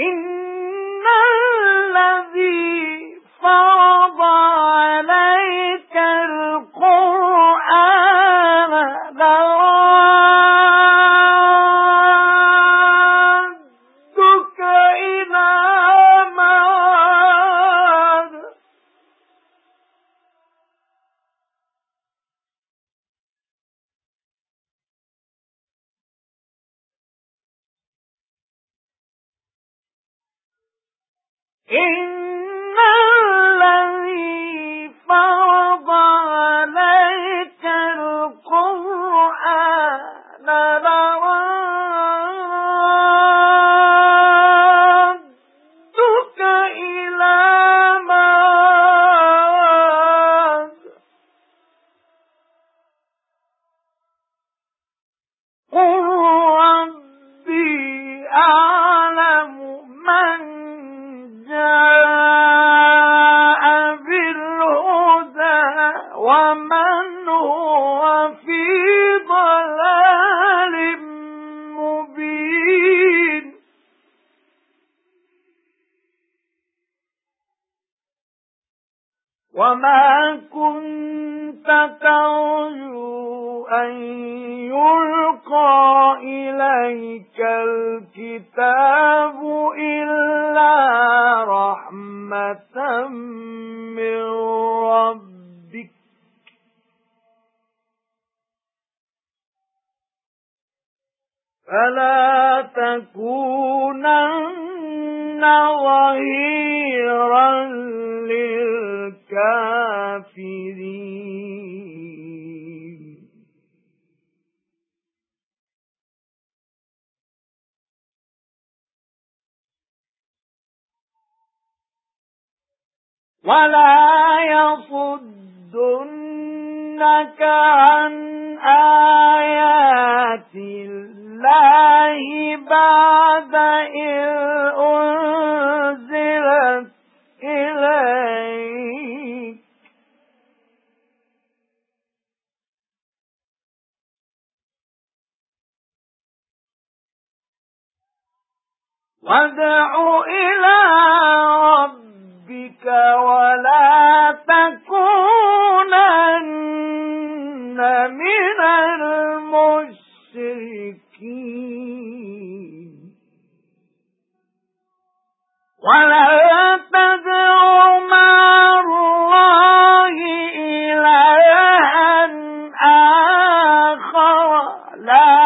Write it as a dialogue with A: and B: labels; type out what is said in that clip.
A: إِنَّ إِنَّ الَّذِي فَرَضَ عَلَيْكَ الْقُرْآنَ لَرَادُّكَ إِلَى مَعَادٍ قُل وَمَنْ هُوَ فِي ضَلَالٍ مُبِينٍ. وَمَا كُنتَ تَرْجُو أَن يُلْقَى إِلَيْكَ الْكِتَابُ إِلَّا فَلَا تَكُونَنَّ ظَهِيرًا لِلْكَافِرِينَ. وَلَا يَصُدُّنَّكَ عَن أُنزِلَتْ إِلَيْكَ. وَادْعُ إِلَى رَبِّكَ وَلَا تَكُونَنَّ مِنَ الْمُشْرِكِينَ. ولا تدع مع الله إلها آخر. لا